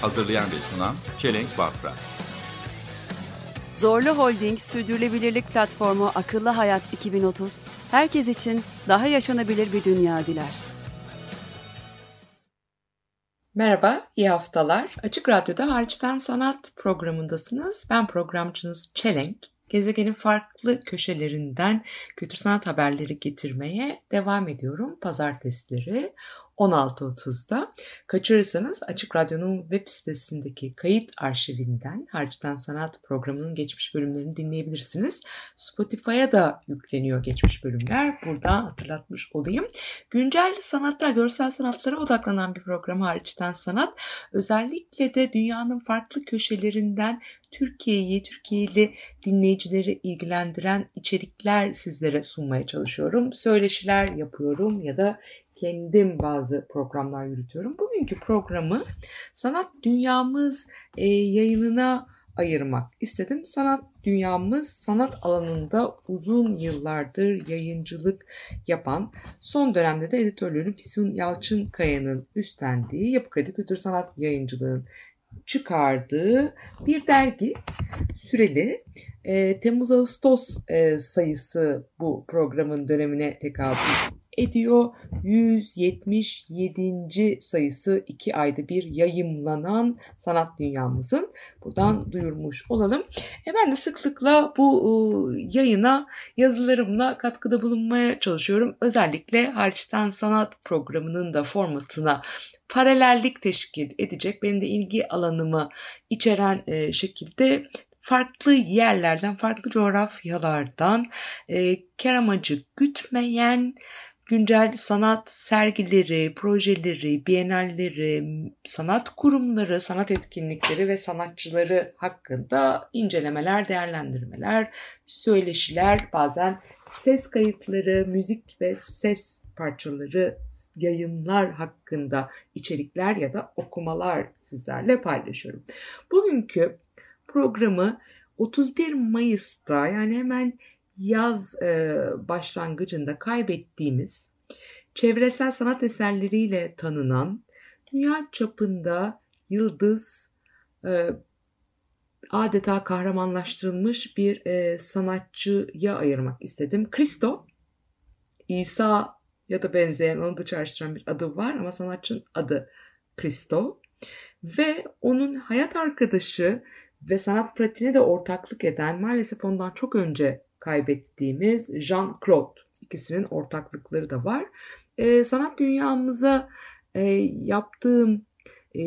Hazırlayan ve sunan Çelenk Bafra. Zorlu Holding Sürdürülebilirlik Platformu Akıllı Hayat 2030, herkes için daha yaşanabilir bir dünya diler. Merhaba, iyi haftalar. Açık Radyo'da Hariçten Sanat programındasınız. Ben programcınız Çelenk. Gezegenin farklı köşelerinden kültür sanat haberleri getirmeye devam ediyorum. Pazartesileri 16.30'da. Kaçırırsanız Açık Radyo'nun web sitesindeki kayıt arşivinden Harçtan Sanat programının geçmiş bölümlerini dinleyebilirsiniz. Spotify'a da yükleniyor geçmiş bölümler. Buradan hatırlatmış olayım. Güncel sanatlar, görsel sanatlara odaklanan bir program Harçtan Sanat. Özellikle de dünyanın farklı köşelerinden Türkiye'yi, Türkiye'li dinleyicileri ilgilendiren içerikler sizlere sunmaya çalışıyorum. Söyleşiler yapıyorum ya da kendim bazı programlar yürütüyorum. Bugünkü programı Sanat Dünyamız e, yayınına ayırmak istedim. Sanat Dünyamız sanat alanında uzun yıllardır yayıncılık yapan, son dönemde de editörlüğünü Füsun Yalçınkaya'nın üstlendiği Yapı Kredi Kültür Sanat Yayıncılığın çıkardığı bir dergi süreli e, Temmuz-Ağustos e, sayısı bu programın dönemine tekabül ediyor. 177. sayısı 2 ayda bir yayımlanan sanat dünyamızın buradan duyurmuş olalım. E ben de sıklıkla bu e, yayına yazılarımla katkıda bulunmaya çalışıyorum. Özellikle Hariçten Sanat programının da formatına paralellik teşkil edecek benim de ilgi alanımı içeren e, şekilde farklı yerlerden, farklı coğrafyalardan e, kar amacı gütmeyen güncel sanat sergileri, projeleri, bienalleri, sanat kurumları, sanat etkinlikleri ve sanatçıları hakkında incelemeler, değerlendirmeler, söyleşiler, bazen ses kayıtları, müzik ve ses parçaları, yayınlar hakkında içerikler ya da okumalar sizlerle paylaşıyorum. Bugünkü programı 31 Mayıs'ta yani hemen yaz e, başlangıcında kaybettiğimiz çevresel sanat eserleriyle tanınan dünya çapında yıldız e, adeta kahramanlaştırılmış bir e, sanatçıya ayırmak istedim. Kristo, İsa ya da benzeyen onu da çağrıştıran bir adı var ama sanatçının adı Kristo ve onun hayat arkadaşı ve sanat pratiğine de ortaklık eden maalesef ondan çok önce kaybettiğimiz Jean-Claude. İkisinin ortaklıkları da var. E, sanat dünyamıza e, yaptığım e,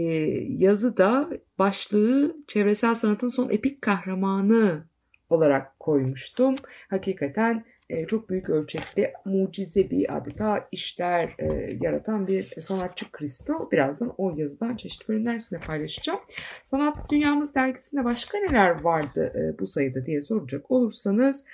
yazıda başlığı çevresel sanatın son epik kahramanı olarak koymuştum. Hakikaten e, çok büyük ölçekli mucizevi adeta işler e, yaratan bir sanatçı Kristo. Birazdan o yazıdan çeşitli bölümler sizinle paylaşacağım. Sanat Dünyamız dergisinde başka neler vardı e, bu sayıda diye soracak olursanız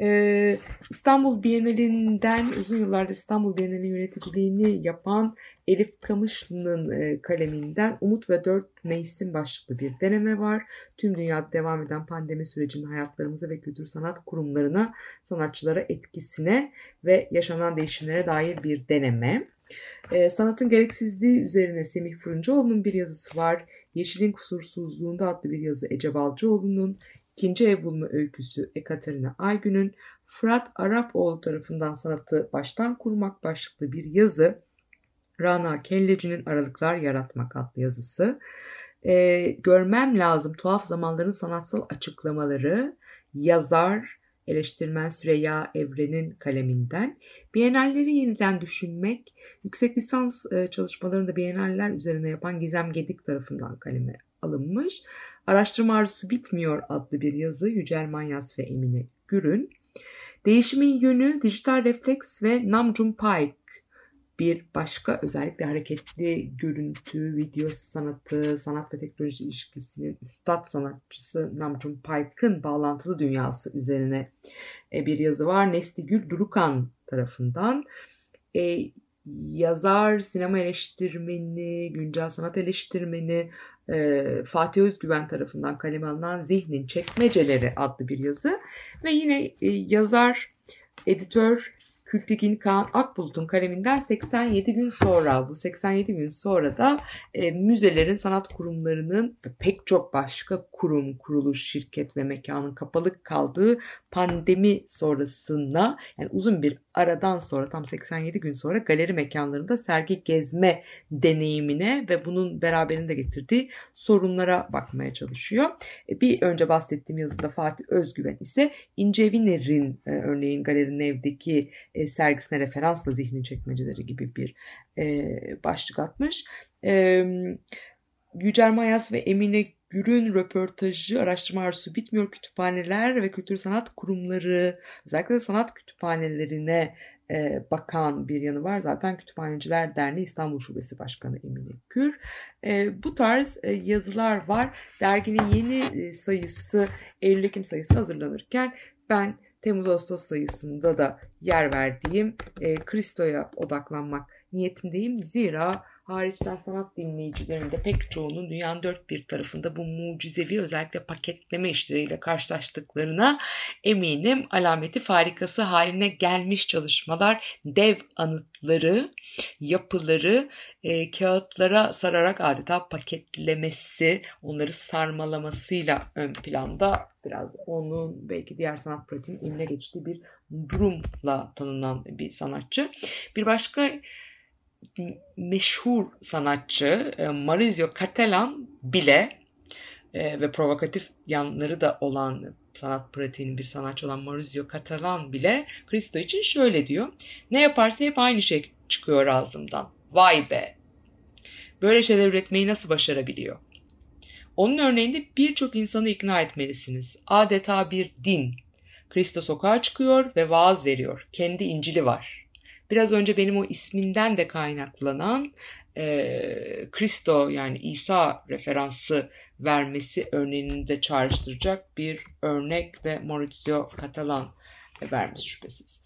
ee, İstanbul Bienalinden uzun yıllardır İstanbul Bienali yöneticiliğini yapan Elif Kamışlı'nın e, kaleminden Umut ve Dört Mevsim başlıklı bir deneme var. Tüm dünyada devam eden pandemi sürecinin hayatlarımıza ve kültür sanat kurumlarına, sanatçılara etkisine ve yaşanan değişimlere dair bir deneme. Ee, sanatın gereksizliği üzerine Semih Fırıncıoğlu'nun bir yazısı var. Yeşilin Kusursuzluğunda adlı bir yazı Ece Balcıoğlu'nun. İkinci ev bulma öyküsü Ekaterina Aygün'ün Fırat Arapoğlu tarafından sanatı baştan kurmak başlıklı bir yazı Rana Kelleci'nin Aralıklar Yaratmak adlı yazısı. Ee, görmem lazım tuhaf zamanların sanatsal açıklamaları yazar eleştirmen Süreyya Evren'in kaleminden. Bienalleri yeniden düşünmek, yüksek lisans e, çalışmalarını Bienaller üzerine yapan Gizem Gedik tarafından kaleme alınmış. Araştırma Arzusu Bitmiyor adlı bir yazı Yücel Manyas ve Emine Gürün. Değişimin Yönü, Dijital Refleks ve Namjoon Paik Bir başka özellikle hareketli görüntü, video sanatı, sanat ve teknoloji ilişkisinin üstad sanatçısı Namjoon Paik'ın bağlantılı dünyası üzerine e, bir yazı var. Nesligül Durukan tarafından. E, yazar, sinema eleştirmeni, güncel sanat eleştirmeni e, Fatih Özgüven tarafından kaleme alınan Zihnin Çekmeceleri adlı bir yazı. Ve yine e, yazar, editör Kültigin Kaan Akbulut'un kaleminden 87 gün sonra bu 87 gün sonra da e, müzelerin, sanat kurumlarının pek çok başka kurum, kuruluş, şirket ve mekanın kapalı kaldığı pandemi sonrasında yani uzun bir aradan sonra tam 87 gün sonra galeri mekanlarında sergi gezme deneyimine ve bunun beraberinde getirdiği sorunlara bakmaya çalışıyor. E, bir önce bahsettiğim yazıda Fatih Özgüven ise İnce Viner'in e, örneğin galerinin evdeki sergisine referansla zihni çekmeceleri gibi bir e, başlık atmış. E, Yücel Mayas ve Emine Gür'ün röportajı araştırma arzusu bitmiyor kütüphaneler ve kültür sanat kurumları özellikle sanat kütüphanelerine e, bakan bir yanı var. Zaten Kütüphaneciler Derneği İstanbul Şubesi Başkanı Emine Gür. E, bu tarz e, yazılar var. Derginin yeni e, sayısı Eylül-Ekim sayısı hazırlanırken ben Temmuz-Ağustos sayısında da yer verdiğim e, Kristo'ya odaklanmak niyetindeyim. Zira hariçten sanat dinleyicilerinde pek çoğunun dünyanın dört bir tarafında bu mucizevi özellikle paketleme işleriyle karşılaştıklarına eminim alameti farikası haline gelmiş çalışmalar, dev anıtları, yapıları e, kağıtlara sararak adeta paketlemesi, onları sarmalamasıyla ön planda biraz onun belki diğer sanat pratiğinin eline geçtiği bir durumla tanınan bir sanatçı. Bir başka meşhur sanatçı e, Maurizio Cattelan bile e, ve provokatif yanları da olan sanat pratiğinin bir sanatçı olan Maurizio Catalan bile Cristo için şöyle diyor. Ne yaparsa hep aynı şey çıkıyor ağzımdan. Vay be! Böyle şeyler üretmeyi nasıl başarabiliyor? Onun örneğinde birçok insanı ikna etmelisiniz. Adeta bir din. Cristo sokağa çıkıyor ve vaaz veriyor. Kendi İncil'i var. Biraz önce benim o isminden de kaynaklanan e, Kristo yani İsa referansı vermesi örneğini de çağrıştıracak bir örnek de Maurizio Catalan vermiş şüphesiz.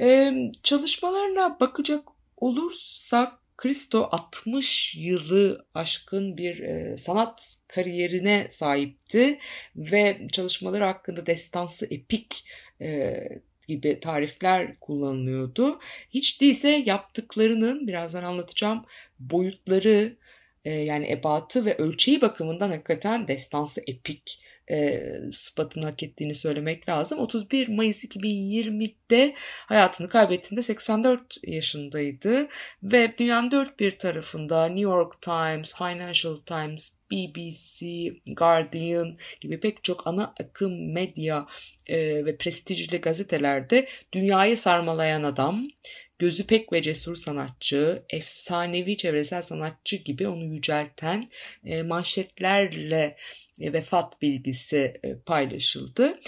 E, çalışmalarına bakacak olursak Kristo 60 yılı aşkın bir e, sanat kariyerine sahipti ve çalışmaları hakkında destansı epik e, gibi tarifler kullanılıyordu. Hiç değilse yaptıklarının birazdan anlatacağım boyutları e, yani ebatı ve ölçeği bakımından hakikaten destansı epik e, sıfatını hak ettiğini söylemek lazım. 31 Mayıs 2020'de hayatını kaybettiğinde 84 yaşındaydı ve dünyanın dört bir tarafında New York Times, Financial Times, BBC, Guardian gibi pek çok ana akım medya e, ve prestijli gazetelerde dünyayı sarmalayan adam, gözü pek ve cesur sanatçı, efsanevi çevresel sanatçı gibi onu yücelten e, manşetlerle e, vefat bilgisi e, paylaşıldı.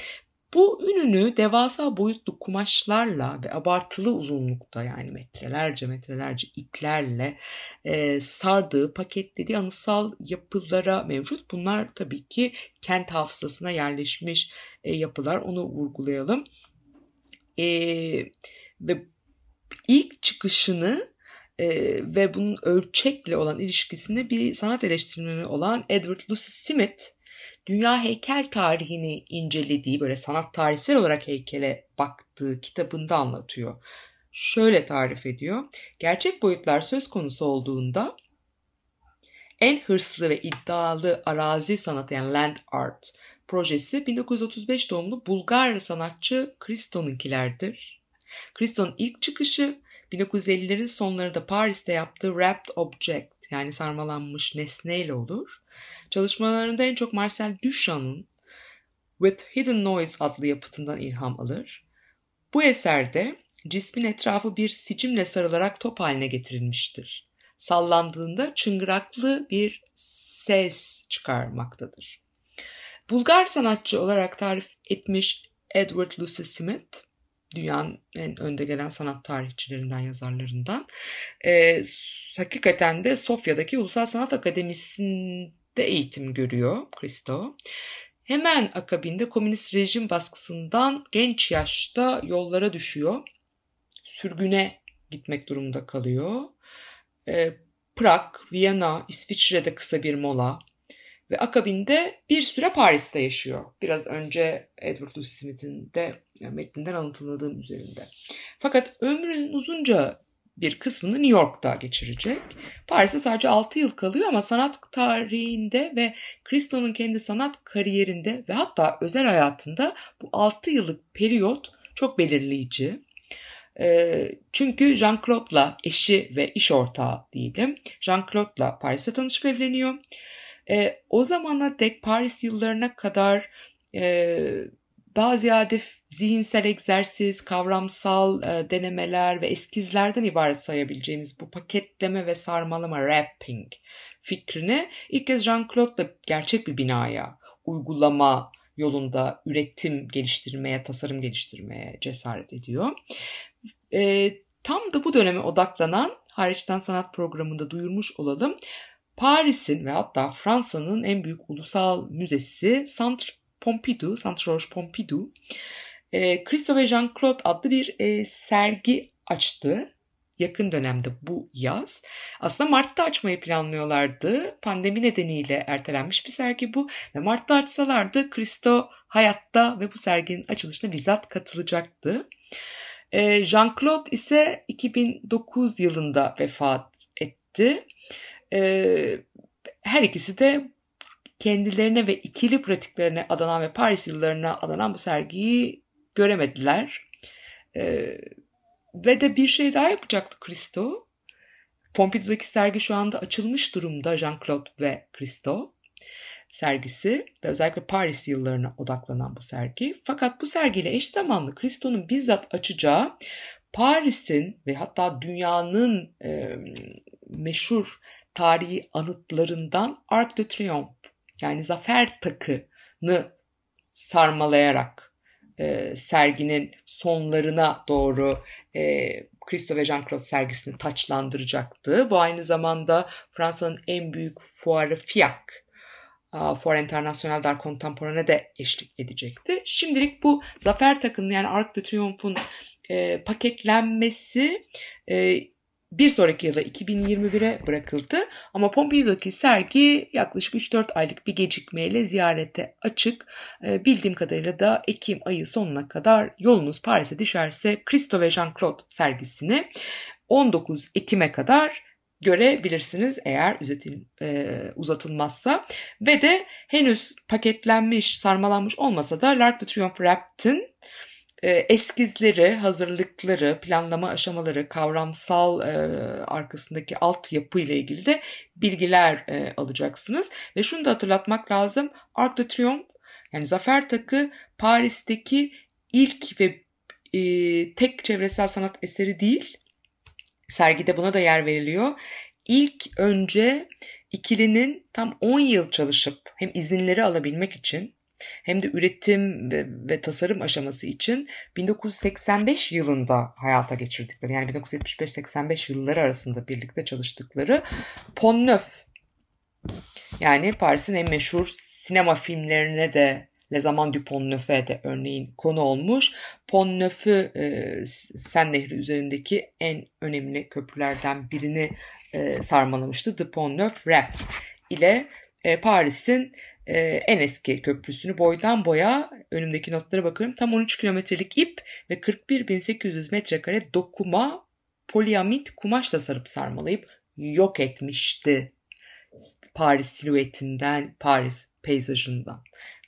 Bu ününü devasa boyutlu kumaşlarla ve abartılı uzunlukta yani metrelerce metrelerce iplerle e, sardığı, paketlediği anısal yapılara mevcut. Bunlar tabii ki kent hafızasına yerleşmiş e, yapılar. Onu vurgulayalım. E, ve ilk çıkışını e, ve bunun ölçekle olan ilişkisini bir sanat eleştirmeni olan Edward Lucy Smith dünya heykel tarihini incelediği böyle sanat tarihsel olarak heykele baktığı kitabında anlatıyor. Şöyle tarif ediyor. Gerçek boyutlar söz konusu olduğunda en hırslı ve iddialı arazi sanatı yani land art projesi 1935 doğumlu Bulgar sanatçı Christo'nunkilerdir. Christo'nun ilk çıkışı 1950'lerin sonlarında Paris'te yaptığı Wrapped Object yani sarmalanmış nesneyle olur. Çalışmalarında en çok Marcel Duchamp'ın With Hidden Noise adlı yapıtından ilham alır. Bu eserde cismin etrafı bir sicimle sarılarak top haline getirilmiştir. Sallandığında çıngıraklı bir ses çıkarmaktadır. Bulgar sanatçı olarak tarif etmiş Edward Lucy Smith, Dünyanın en önde gelen sanat tarihçilerinden, yazarlarından. E, hakikaten de Sofya'daki Ulusal Sanat Akademisi'nde eğitim görüyor Christo. Hemen akabinde komünist rejim baskısından genç yaşta yollara düşüyor. Sürgüne gitmek durumunda kalıyor. E, Prag, Viyana, İsviçre'de kısa bir mola ve akabinde bir süre Paris'te yaşıyor. Biraz önce Edward Lucy Smith'in de yani metninden alıntıladığım üzerinde. Fakat ömrünün uzunca bir kısmını New York'ta geçirecek. Paris'te sadece 6 yıl kalıyor ama sanat tarihinde ve Christo'nun kendi sanat kariyerinde ve hatta özel hayatında bu 6 yıllık periyot çok belirleyici. Ee, çünkü Jean-Claude'la eşi ve iş ortağı diyelim. Jean-Claude'la Paris'te tanışıp evleniyor. Ee, o zamana dek Paris yıllarına kadar e, daha ziyade zihinsel egzersiz, kavramsal e, denemeler ve eskizlerden ibaret sayabileceğimiz bu paketleme ve sarmalama, wrapping fikrini ilk kez Jean-Claude'la gerçek bir binaya, uygulama yolunda üretim geliştirmeye, tasarım geliştirmeye cesaret ediyor. E, tam da bu döneme odaklanan hariçten sanat programında duyurmuş olalım. Paris'in ve hatta Fransa'nın en büyük ulusal müzesi Centre Pompidou, Centre Georges Pompidou, e, Christo Jean-Claude adlı bir e, sergi açtı yakın dönemde bu yaz. Aslında Mart'ta açmayı planlıyorlardı. Pandemi nedeniyle ertelenmiş bir sergi bu. Ve Mart'ta açsalardı Christo hayatta ve bu serginin açılışına bizzat katılacaktı. E, Jean-Claude ise 2009 yılında vefat etti. E, her ikisi de kendilerine ve ikili pratiklerine adanan ve Paris yıllarına adanan bu sergiyi göremediler. Ee, ve de bir şey daha yapacaktı Christo. Pompidou'daki sergi şu anda açılmış durumda Jean-Claude ve Christo sergisi ve özellikle Paris yıllarına odaklanan bu sergi. Fakat bu sergiyle eş zamanlı Christo'nun bizzat açacağı Paris'in ve hatta dünyanın e, meşhur tarihi anıtlarından Arc de Triomphe yani zafer takını sarmalayarak e, serginin sonlarına doğru e, Christo ve Jean-Claude sergisini taçlandıracaktı. Bu aynı zamanda Fransa'nın en büyük fuarı FIAC, Foire International d'Art Contemporain'e de eşlik edecekti. Şimdilik bu zafer takının yani Arc de Triomphe'un e, paketlenmesi e, bir sonraki yıla 2021'e bırakıldı ama Pompidou'daki sergi yaklaşık 3-4 aylık bir gecikmeyle ziyarete açık. E, bildiğim kadarıyla da Ekim ayı sonuna kadar yolunuz Paris'e düşerse Christo ve Jean-Claude sergisini 19 Ekim'e kadar görebilirsiniz eğer uzatil, e, uzatılmazsa. Ve de henüz paketlenmiş, sarmalanmış olmasa da L'Arc de Triomphe Wrapped'in e, eskizleri, hazırlıkları, planlama aşamaları, kavramsal e, arkasındaki altyapı ile ilgili de bilgiler e, alacaksınız. Ve şunu da hatırlatmak lazım. Arc de Triomphe yani Zafer Takı Paris'teki ilk ve e, tek çevresel sanat eseri değil. Sergide buna da yer veriliyor. İlk önce ikilinin tam 10 yıl çalışıp hem izinleri alabilmek için hem de üretim ve, ve tasarım aşaması için 1985 yılında hayata geçirdikleri yani 1975-85 yılları arasında birlikte çalıştıkları Pont Neuf yani Paris'in en meşhur sinema filmlerine de Le Zaman du Pont Neuf'e de örneğin konu olmuş. Pont Neuf'ü e, Sen Nehri üzerindeki en önemli köprülerden birini e, sarmalamıştı. The Pont Neuf Rap ile e, Paris'in e, en eski köprüsünü boydan boya önümdeki notlara bakıyorum. Tam 13 kilometrelik ip ve 41.800 metrekare dokuma poliamit kumaşla sarıp sarmalayıp yok etmişti. Paris silüetinden, Paris peyzajından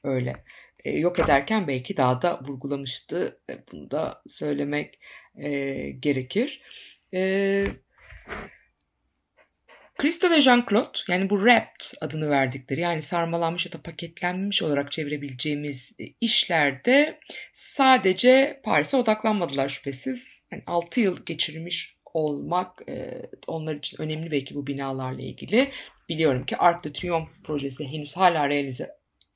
öyle. E, yok ederken belki daha da vurgulamıştı. Bunu da söylemek e, gerekir. E, Christo ve Jean-Claude yani bu wrapped adını verdikleri yani sarmalanmış ya da paketlenmiş olarak çevirebileceğimiz işlerde sadece Paris'e odaklanmadılar şüphesiz. Yani 6 yıl geçirmiş olmak e, onlar için önemli belki bu binalarla ilgili. Biliyorum ki Arc de Triomphe projesi henüz hala realize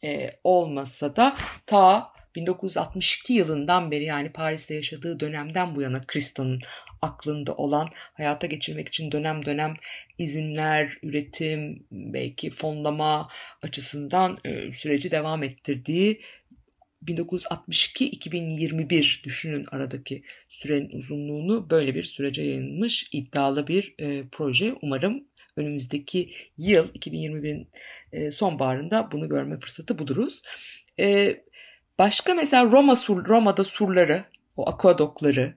e, olmasa da ta 1962 yılından beri yani Paris'te yaşadığı dönemden bu yana Christo'nun aklında olan hayata geçirmek için dönem dönem izinler, üretim, belki fonlama açısından e, süreci devam ettirdiği 1962-2021 düşünün aradaki sürenin uzunluğunu böyle bir sürece yayılmış iddialı bir e, proje. Umarım önümüzdeki yıl 2021'in e, sonbaharında bunu görme fırsatı buluruz. E, başka mesela Roma sur, Roma'da surları, o akvadokları,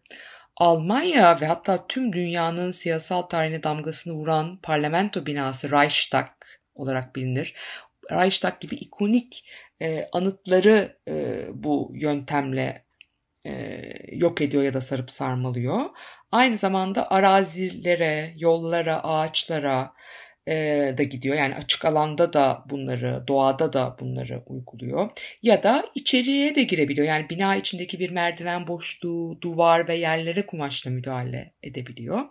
Almanya ve hatta tüm dünyanın siyasal tarihine damgasını vuran parlamento binası Reichstag olarak bilinir. Reichstag gibi ikonik e, anıtları e, bu yöntemle e, yok ediyor ya da sarıp sarmalıyor. Aynı zamanda arazilere, yollara, ağaçlara e, da gidiyor. Yani açık alanda da bunları, doğada da bunları uyguluyor. Ya da içeriye de girebiliyor. Yani bina içindeki bir merdiven boşluğu, duvar ve yerlere kumaşla müdahale edebiliyor.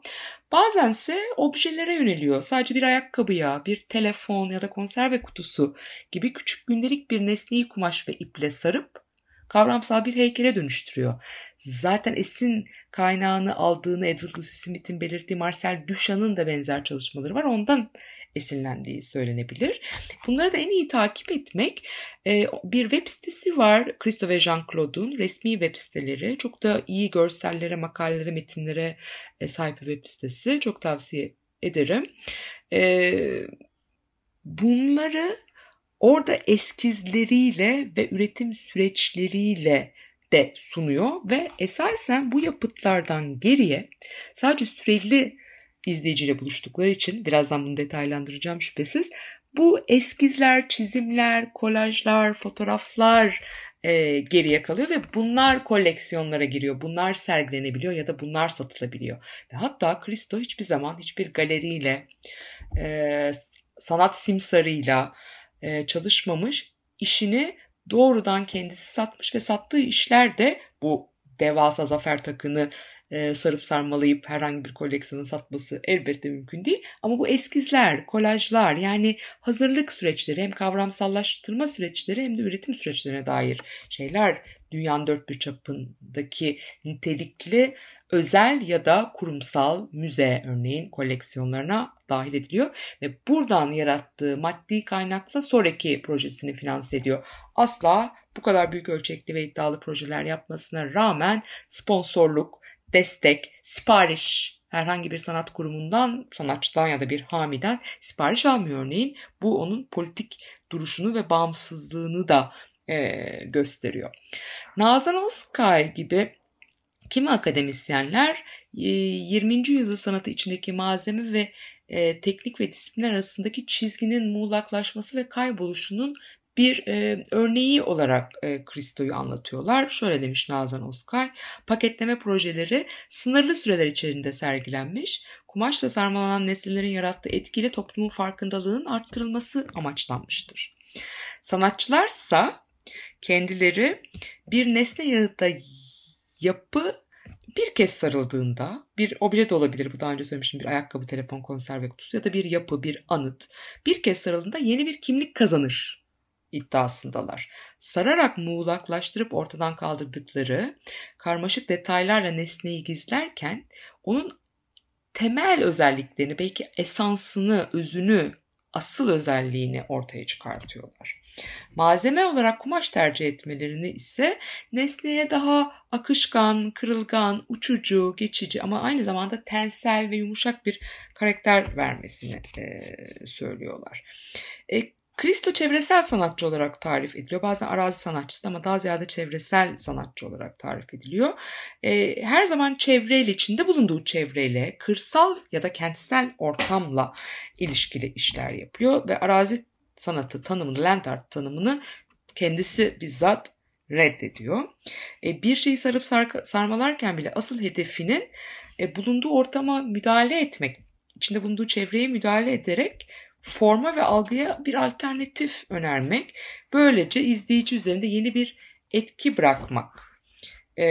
Bazense objelere yöneliyor. Sadece bir ayakkabıya, bir telefon ya da konserve kutusu gibi küçük gündelik bir nesneyi kumaş ve iple sarıp kavramsal bir heykele dönüştürüyor. Zaten esin kaynağını aldığını Edward Lucy Smith'in belirttiği Marcel Duchamp'ın da benzer çalışmaları var. Ondan esinlendiği söylenebilir. Bunları da en iyi takip etmek e, bir web sitesi var. Christo ve Jean-Claude'un resmi web siteleri. Çok da iyi görsellere, makalelere, metinlere e, sahip bir web sitesi. Çok tavsiye ederim. E, bunları orada eskizleriyle ve üretim süreçleriyle de sunuyor ve esasen bu yapıtlardan geriye sadece süreli izleyiciyle buluştukları için birazdan bunu detaylandıracağım şüphesiz bu eskizler, çizimler, kolajlar, fotoğraflar e, geriye kalıyor ve bunlar koleksiyonlara giriyor. Bunlar sergilenebiliyor ya da bunlar satılabiliyor. Ve hatta Kristo hiçbir zaman hiçbir galeriyle, e, sanat simsarıyla e, çalışmamış. işini doğrudan kendisi satmış ve sattığı işler de bu devasa zafer takını e, sarıp sarmalayıp herhangi bir koleksiyonu satması elbette mümkün değil. Ama bu eskizler, kolajlar yani hazırlık süreçleri hem kavramsallaştırma süreçleri hem de üretim süreçlerine dair şeyler dünyanın dört bir çapındaki nitelikli özel ya da kurumsal müze örneğin koleksiyonlarına dahil ediliyor ve buradan yarattığı maddi kaynakla sonraki projesini finanse ediyor. Asla bu kadar büyük ölçekli ve iddialı projeler yapmasına rağmen sponsorluk, destek, sipariş herhangi bir sanat kurumundan, sanatçıdan ya da bir hamiden sipariş almıyor örneğin. Bu onun politik duruşunu ve bağımsızlığını da e, gösteriyor. Nazan Oskay gibi kimi akademisyenler 20. yüzyıl sanatı içindeki malzeme ve teknik ve disiplinler arasındaki çizginin muğlaklaşması ve kayboluşunun bir e, örneği olarak e, Kristo'yu anlatıyorlar. Şöyle demiş Nazan Oskay, paketleme projeleri sınırlı süreler içerisinde sergilenmiş, kumaşla sarmalanan nesnelerin yarattığı etkiyle toplumun farkındalığının arttırılması amaçlanmıştır. Sanatçılarsa kendileri bir nesne yağıda yapı bir kez sarıldığında bir obje de olabilir bu daha önce söylemiştim bir ayakkabı, telefon, konserve kutusu ya da bir yapı, bir anıt bir kez sarıldığında yeni bir kimlik kazanır iddiasındalar. Sararak muğlaklaştırıp ortadan kaldırdıkları karmaşık detaylarla nesneyi gizlerken onun temel özelliklerini belki esansını, özünü, asıl özelliğini ortaya çıkartıyorlar. Malzeme olarak kumaş tercih etmelerini ise nesneye daha akışkan, kırılgan, uçucu, geçici ama aynı zamanda tensel ve yumuşak bir karakter vermesini e, söylüyorlar. E, Kristo çevresel sanatçı olarak tarif ediliyor. Bazen arazi sanatçısı ama daha ziyade çevresel sanatçı olarak tarif ediliyor. E, her zaman çevreyle, içinde bulunduğu çevreyle, kırsal ya da kentsel ortamla ilişkili işler yapıyor ve arazi sanatı tanımını, land art tanımını kendisi bizzat reddediyor. E, bir şeyi sarıp sar- sarmalarken bile asıl hedefinin e, bulunduğu ortama müdahale etmek, içinde bulunduğu çevreye müdahale ederek forma ve algıya bir alternatif önermek. Böylece izleyici üzerinde yeni bir etki bırakmak e,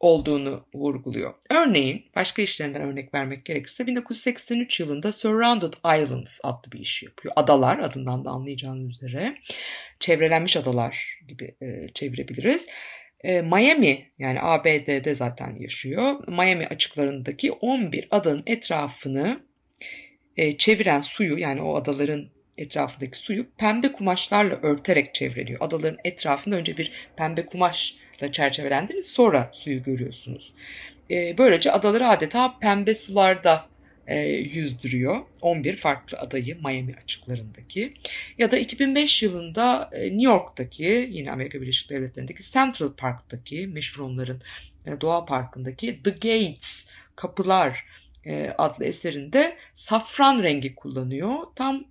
olduğunu vurguluyor. Örneğin başka işlerinden örnek vermek gerekirse 1983 yılında Surrounded Islands adlı bir iş yapıyor. Adalar adından da anlayacağınız üzere. çevrelenmiş adalar gibi e, çevirebiliriz. E, Miami yani ABD'de zaten yaşıyor. Miami açıklarındaki 11 adanın etrafını e, çeviren suyu yani o adaların etrafındaki suyu pembe kumaşlarla örterek çevreliyor. Adaların etrafında önce bir pembe kumaşla çerçevelendiniz sonra suyu görüyorsunuz. E, böylece adaları adeta pembe sularda e, yüzdürüyor. 11 farklı adayı Miami açıklarındaki. Ya da 2005 yılında e, New York'taki yine Amerika Birleşik Devletleri'ndeki Central Park'taki meşhur onların e, doğa parkındaki The Gates Kapılar e, adlı eserinde safran rengi kullanıyor. Tam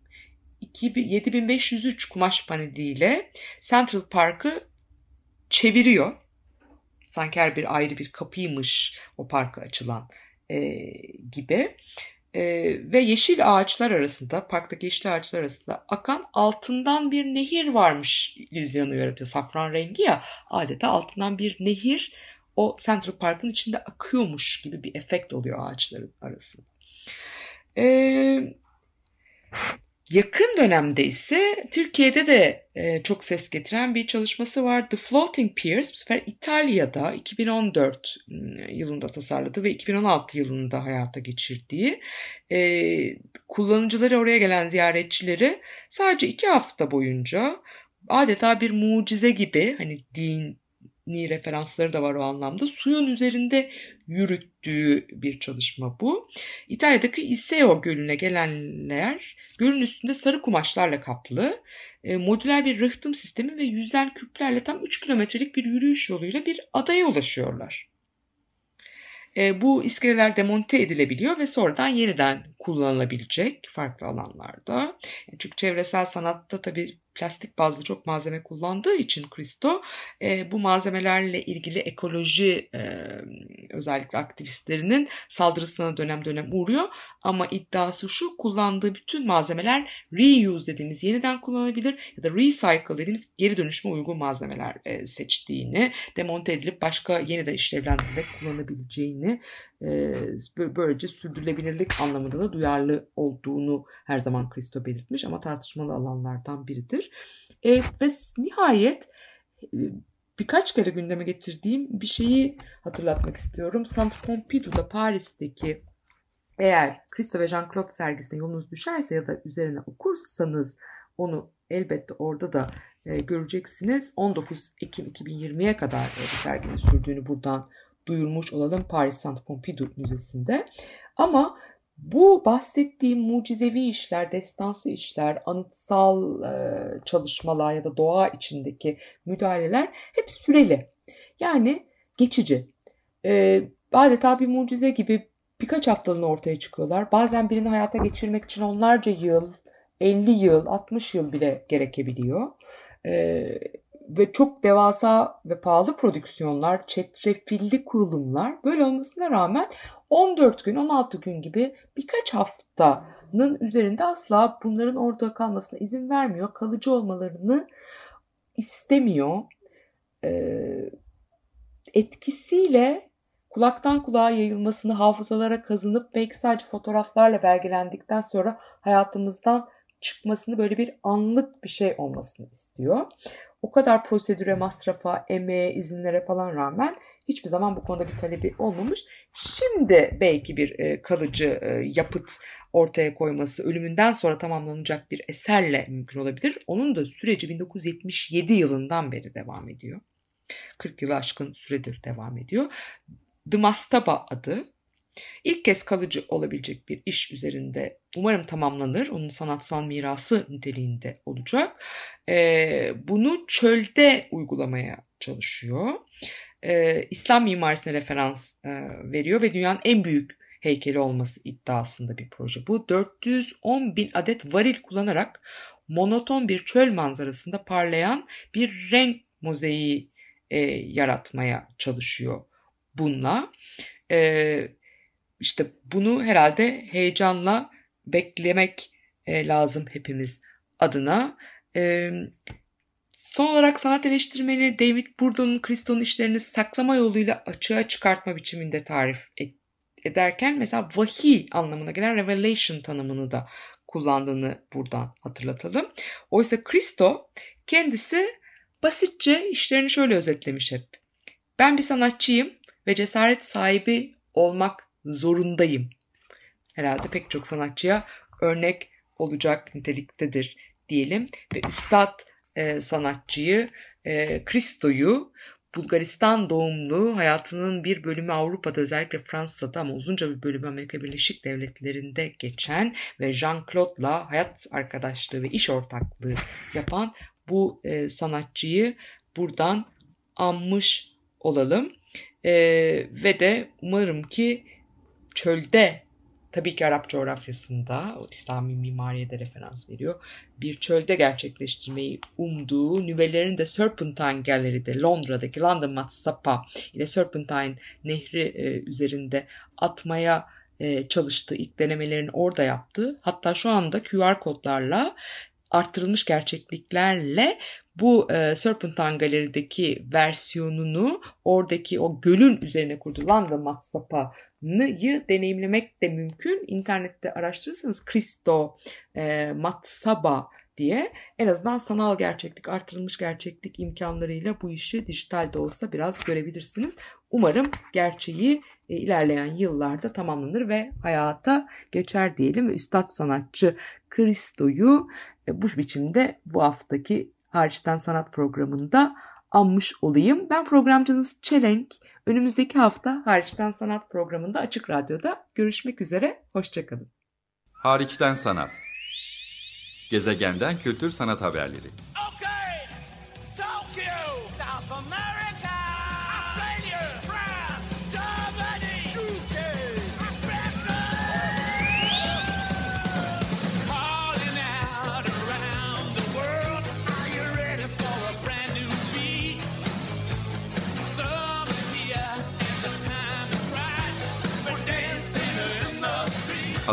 7503 kumaş paneliyle Central Park'ı çeviriyor. Sanki her bir ayrı bir kapıymış o parka açılan e, gibi. E, ve yeşil ağaçlar arasında, parktaki yeşil ağaçlar arasında akan altından bir nehir varmış illüzyonu yaratıyor. Safran rengi ya adeta altından bir nehir o Central Park'ın içinde akıyormuş gibi bir efekt oluyor ağaçların arasında. Ee, yakın dönemde ise Türkiye'de de e, çok ses getiren bir çalışması var. The Floating Piers bu sefer İtalya'da 2014 yılında tasarladı ve 2016 yılında hayata geçirdiği e, kullanıcıları oraya gelen ziyaretçileri sadece iki hafta boyunca adeta bir mucize gibi hani din referansları da var o anlamda. Suyun üzerinde yürüttüğü bir çalışma bu. İtalya'daki Iseo Gölü'ne gelenler gölün üstünde sarı kumaşlarla kaplı e, modüler bir rıhtım sistemi ve yüzen küplerle tam 3 kilometrelik bir yürüyüş yoluyla bir adaya ulaşıyorlar. E, bu iskeleler demonte edilebiliyor ve sonradan yeniden kullanılabilecek farklı alanlarda. Çünkü çevresel sanatta tabii plastik bazlı çok malzeme kullandığı için Kristo e, bu malzemelerle ilgili ekoloji e, özellikle aktivistlerinin saldırısına dönem dönem uğruyor. Ama iddiası şu kullandığı bütün malzemeler reuse dediğimiz yeniden kullanılabilir ya da recycle dediğimiz geri dönüşüme uygun malzemeler e, seçtiğini, demonte edilip başka yeniden işlevlendirilerek kullanabileceğini böylece sürdürülebilirlik anlamında da duyarlı olduğunu her zaman Kristo belirtmiş ama tartışmalı alanlardan biridir. E, ve nihayet birkaç kere gündeme getirdiğim bir şeyi hatırlatmak istiyorum. Centre Pompidou'da Paris'teki eğer Kristo ve Jean-Claude sergisine yolunuz düşerse ya da üzerine okursanız onu elbette orada da göreceksiniz. 19 Ekim 2020'ye kadar e, serginin sürdüğünü buradan duyurmuş olalım Paris Saint Pompidou Müzesi'nde. Ama bu bahsettiğim mucizevi işler, destansı işler, anıtsal e, çalışmalar ya da doğa içindeki müdahaleler hep süreli. Yani geçici. E, adeta bir mucize gibi birkaç haftalığına ortaya çıkıyorlar. Bazen birini hayata geçirmek için onlarca yıl, 50 yıl, 60 yıl bile gerekebiliyor. E, ve çok devasa ve pahalı prodüksiyonlar, çetrefilli kurulumlar böyle olmasına rağmen 14 gün, 16 gün gibi birkaç haftanın üzerinde asla bunların orada kalmasına izin vermiyor. Kalıcı olmalarını istemiyor. Ee, etkisiyle kulaktan kulağa yayılmasını hafızalara kazınıp belki sadece fotoğraflarla belgelendikten sonra hayatımızdan çıkmasını böyle bir anlık bir şey olmasını istiyor o kadar prosedüre, masrafa, emeğe, izinlere falan rağmen hiçbir zaman bu konuda bir talebi olmamış. Şimdi belki bir e, kalıcı e, yapıt ortaya koyması ölümünden sonra tamamlanacak bir eserle mümkün olabilir. Onun da süreci 1977 yılından beri devam ediyor. 40 yılı aşkın süredir devam ediyor. The Mastaba adı İlk kez kalıcı olabilecek bir iş üzerinde umarım tamamlanır. Onun sanatsal mirası niteliğinde olacak. Ee, bunu çölde uygulamaya çalışıyor. Ee, İslam mimarisine referans e, veriyor ve dünyanın en büyük heykeli olması iddiasında bir proje. Bu 410 bin adet varil kullanarak monoton bir çöl manzarasında parlayan bir renk mozaiği e, yaratmaya çalışıyor bununla. E, işte bunu herhalde heyecanla beklemek e, lazım hepimiz adına. E, son olarak sanat eleştirmeni David Bourdieu'nun Christo'nun işlerini saklama yoluyla açığa çıkartma biçiminde tarif et, ederken mesela vahiy anlamına gelen revelation tanımını da kullandığını buradan hatırlatalım. Oysa Christo Kendisi basitçe işlerini şöyle özetlemiş hep. Ben bir sanatçıyım ve cesaret sahibi olmak zorundayım. Herhalde pek çok sanatçıya örnek olacak niteliktedir diyelim. Ve üstad e, sanatçıyı e, Christo'yu Bulgaristan doğumlu hayatının bir bölümü Avrupa'da özellikle Fransa'da ama uzunca bir bölümü Amerika Birleşik Devletleri'nde geçen ve Jean-Claude'la hayat arkadaşlığı ve iş ortaklığı yapan bu e, sanatçıyı buradan anmış olalım. E, ve de umarım ki çölde tabii ki Arap coğrafyasında o İslami mimariye de referans veriyor. Bir çölde gerçekleştirmeyi umduğu nüvelerin de Serpentine Gallery'de Londra'daki London Matsapa ile Serpentine Nehri e, üzerinde atmaya e, çalıştığı ilk denemelerini orada yaptı. Hatta şu anda QR kodlarla arttırılmış gerçekliklerle bu e, Serpentine Gallery'deki versiyonunu oradaki o gölün üzerine kurdu. London Matsapa'yı deneyimlemek de mümkün. İnternette araştırırsanız Cristo e, Matsaba diye en azından sanal gerçeklik, artırılmış gerçeklik imkanlarıyla bu işi dijital de olsa biraz görebilirsiniz. Umarım gerçeği e, ilerleyen yıllarda tamamlanır ve hayata geçer diyelim. Üstad sanatçı Cristo'yu e, bu biçimde bu haftaki hariçten sanat programında anmış olayım. Ben programcınız Çelenk. Önümüzdeki hafta hariçten sanat programında Açık Radyo'da görüşmek üzere. Hoşçakalın. Hariçten sanat. Gezegenden kültür sanat haberleri. Okay,